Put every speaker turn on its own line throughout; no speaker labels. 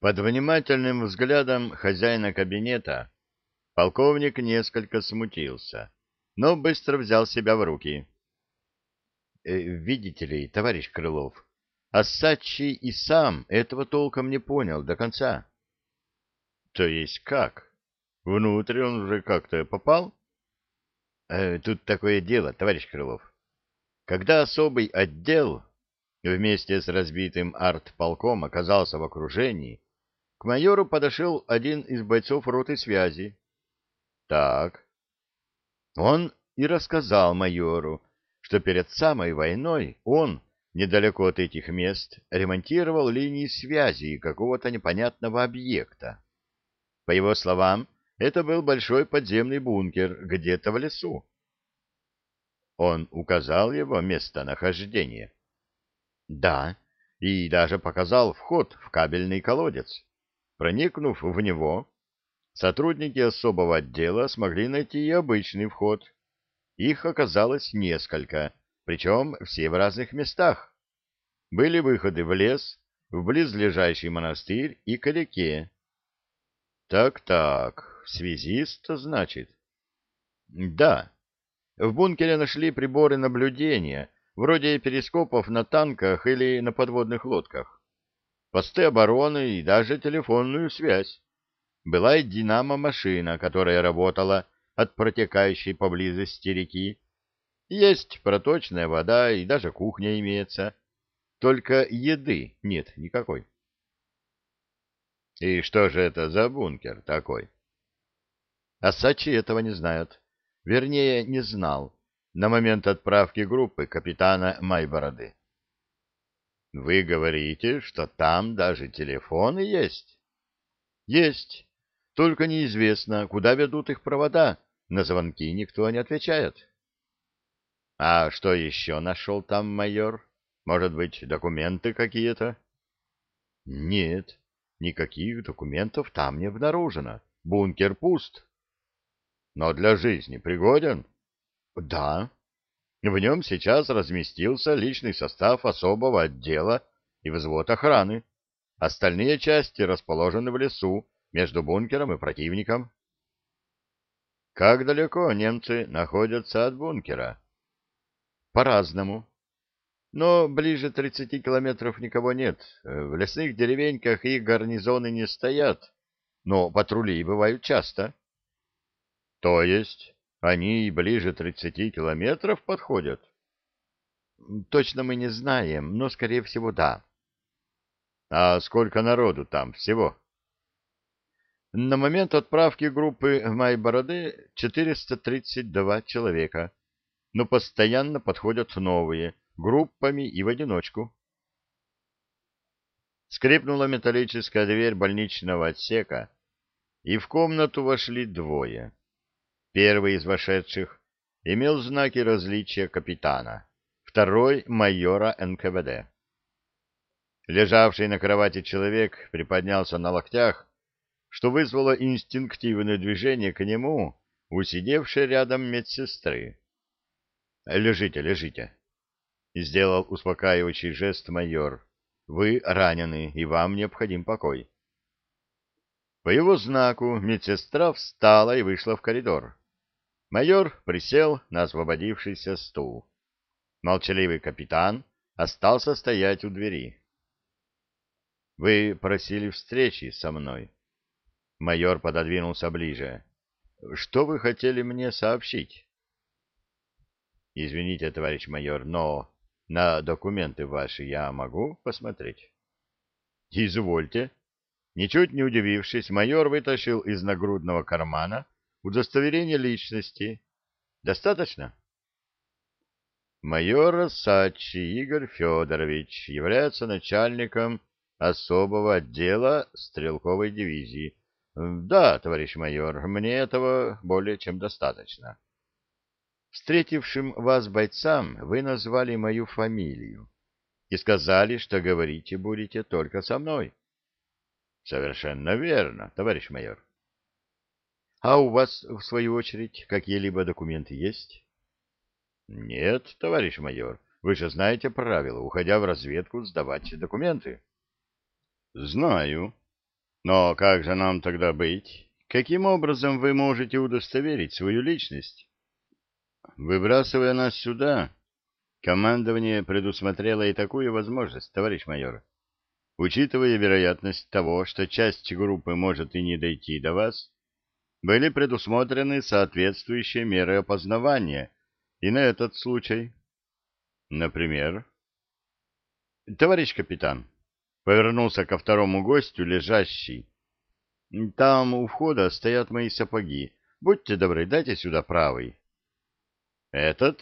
Под внимательным взглядом хозяина кабинета полковник несколько смутился, но быстро взял себя в руки. «Э, «Видите ли, товарищ Крылов, Ассачи и сам этого толком не понял до конца». «То есть как? Внутрь он уже как-то попал?» э, «Тут такое дело, товарищ Крылов. Когда особый отдел вместе с разбитым артполком оказался в окружении, к майору подошел один из бойцов роты связи. Так. Он и рассказал майору, что перед самой войной он, недалеко от этих мест, ремонтировал линии связи какого-то непонятного объекта. По его словам, это был большой подземный бункер где-то в лесу. Он указал его местонахождение. Да, и даже показал вход в кабельный колодец. Проникнув в него, сотрудники особого отдела смогли найти и обычный вход. Их оказалось несколько, причем все в разных местах. Были выходы в лес, в близлежащий монастырь и к реке. Так-так, связист, значит? Да. В бункере нашли приборы наблюдения, вроде перископов на танках или на подводных лодках посты обороны и даже телефонную связь. Была и динамо-машина, которая работала от протекающей поблизости реки. Есть проточная вода и даже кухня имеется. Только еды нет никакой. И что же это за бункер такой? Асачи этого не знают. Вернее, не знал на момент отправки группы капитана Майбороды. Вы говорите, что там даже телефоны есть? Есть. Только неизвестно, куда ведут их провода. На звонки никто не отвечает. А что еще нашел там майор? Может быть, документы какие-то? Нет, никаких документов там не обнаружено. Бункер пуст. Но для жизни пригоден? Да. В нем сейчас разместился личный состав особого отдела и взвод охраны. Остальные части расположены в лесу между бункером и противником. Как далеко немцы находятся от бункера? По-разному. Но ближе 30 километров никого нет. В лесных деревеньках их гарнизоны не стоят, но патрули бывают часто. То есть они ближе тридцати километров подходят? Точно мы не знаем, но, скорее всего, да. А сколько народу там всего? На момент отправки группы в Майбороды 432 человека, но постоянно подходят новые, группами и в одиночку. Скрипнула металлическая дверь больничного отсека, и в комнату вошли двое. Первый из вошедших имел знаки различия капитана, второй — майора НКВД. Лежавший на кровати человек приподнялся на локтях, что вызвало инстинктивное движение к нему, усидевшей рядом медсестры. «Лежите, лежите», — сделал успокаивающий жест майор. «Вы ранены, и вам необходим покой». По его знаку медсестра встала и вышла в коридор. Майор присел на освободившийся стул. Молчаливый капитан остался стоять у двери. — Вы просили встречи со мной. Майор пододвинулся ближе. — Что вы хотели мне сообщить? — Извините, товарищ майор, но на документы ваши я могу посмотреть? — Извольте. Ничуть не удивившись, майор вытащил из нагрудного кармана удостоверение личности. Достаточно? Майор Сачи Игорь Федорович является начальником особого отдела стрелковой дивизии. Да, товарищ майор, мне этого более чем достаточно. Встретившим вас бойцам вы назвали мою фамилию и сказали, что говорите будете только со мной. Совершенно верно, товарищ майор. А у вас, в свою очередь, какие-либо документы есть? Нет, товарищ майор. Вы же знаете правила, уходя в разведку, сдавать документы. Знаю. Но как же нам тогда быть? Каким образом вы можете удостоверить свою личность? Выбрасывая нас сюда, командование предусмотрело и такую возможность, товарищ майор. Учитывая вероятность того, что часть группы может и не дойти до вас, были предусмотрены соответствующие меры опознавания и на этот случай. Например, товарищ капитан, повернулся ко второму гостю, лежащий. Там у входа стоят мои сапоги. Будьте добры, дайте сюда правый. Этот?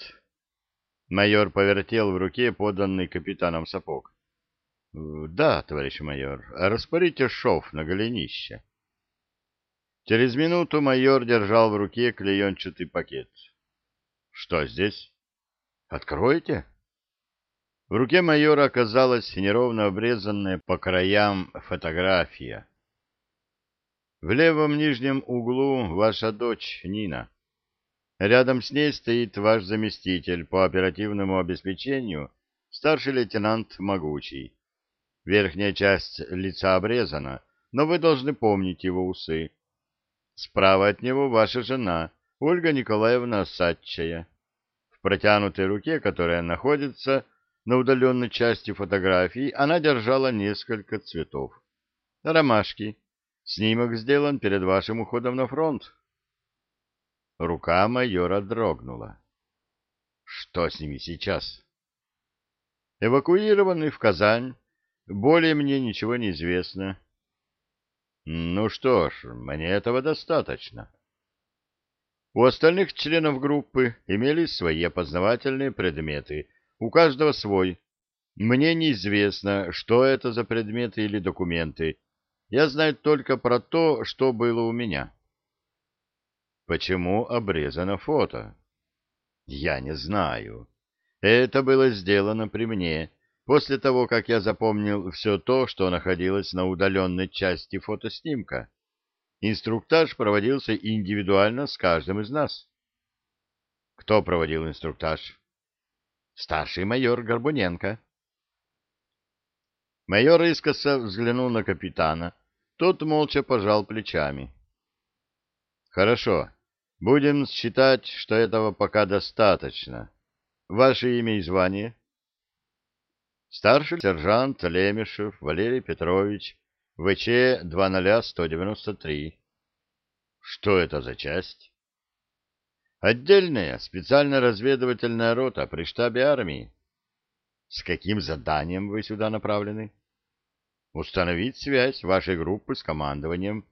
Майор повертел в руке поданный капитаном сапог. — Да, товарищ майор, распорите шов на голенище. Через минуту майор держал в руке клеенчатый пакет. — Что здесь? — Откройте. В руке майора оказалась неровно обрезанная по краям фотография. В левом нижнем углу ваша дочь Нина. Рядом с ней стоит ваш заместитель по оперативному обеспечению, старший лейтенант Могучий. Верхняя часть лица обрезана, но вы должны помнить его усы. Справа от него ваша жена, Ольга Николаевна Сатчая. В протянутой руке, которая находится на удаленной части фотографии, она держала несколько цветов. Ромашки. Снимок сделан перед вашим уходом на фронт. Рука майора дрогнула. Что с ними сейчас? Эвакуированы в Казань более мне ничего не известно. Ну что ж, мне этого достаточно. У остальных членов группы имелись свои опознавательные предметы, у каждого свой. Мне неизвестно, что это за предметы или документы. Я знаю только про то, что было у меня. Почему обрезано фото? Я не знаю. Это было сделано при мне После того, как я запомнил все то, что находилось на удаленной части фотоснимка, инструктаж проводился индивидуально с каждым из нас. Кто проводил инструктаж? Старший майор Горбуненко. Майор искоса взглянул на капитана. Тот молча пожал плечами. Хорошо. Будем считать, что этого пока достаточно. Ваше имя и звание? Старший сержант Лемешев Валерий Петрович, ВЧ 20193. Что это за часть? Отдельная специальная разведывательная рота при штабе армии. С каким заданием вы сюда направлены? Установить связь вашей группы с командованием,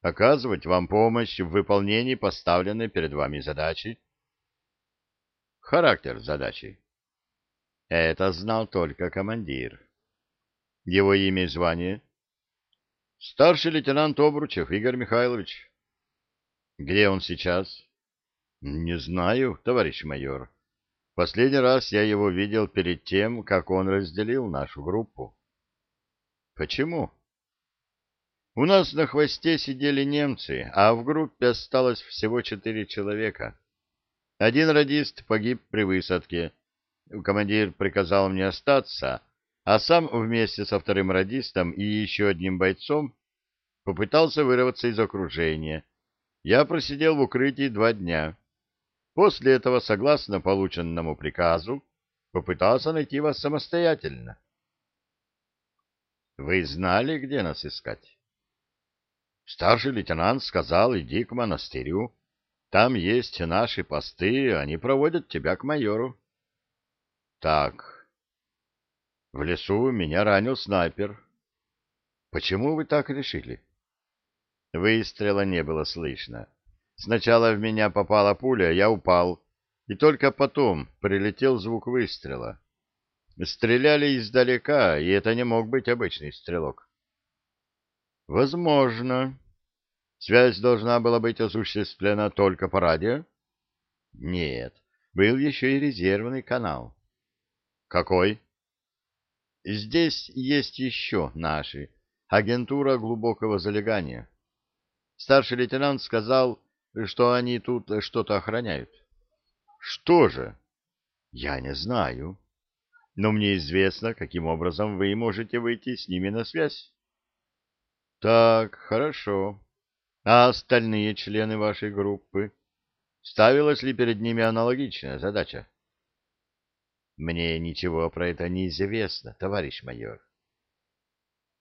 оказывать вам помощь в выполнении поставленной перед вами задачи. Характер задачи. Это знал только командир. Его имя и звание? Старший лейтенант Обручев Игорь Михайлович. Где он сейчас? Не знаю, товарищ майор. Последний раз я его видел перед тем, как он разделил нашу группу. Почему? У нас на хвосте сидели немцы, а в группе осталось всего четыре человека. Один радист погиб при высадке, командир приказал мне остаться, а сам вместе со вторым радистом и еще одним бойцом попытался вырваться из окружения. Я просидел в укрытии два дня. После этого, согласно полученному приказу, попытался найти вас самостоятельно. Вы знали, где нас искать? Старший лейтенант сказал, иди к монастырю. Там есть наши посты, они проводят тебя к майору. Так. В лесу меня ранил снайпер. Почему вы так решили? Выстрела не было слышно. Сначала в меня попала пуля, я упал, и только потом прилетел звук выстрела. Стреляли издалека, и это не мог быть обычный стрелок. Возможно. Связь должна была быть осуществлена только по радио? Нет, был еще и резервный канал. Какой? Здесь есть еще наши. Агентура глубокого залегания. Старший лейтенант сказал, что они тут что-то охраняют. Что же? Я не знаю. Но мне известно, каким образом вы можете выйти с ними на связь. Так, хорошо. А остальные члены вашей группы? Ставилась ли перед ними аналогичная задача? Мне ничего про это не известно, товарищ майор.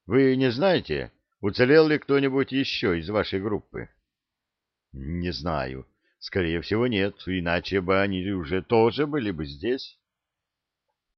Вы не знаете, уцелел ли кто-нибудь еще из вашей группы? Не знаю. Скорее всего, нет, иначе бы они уже тоже были бы здесь.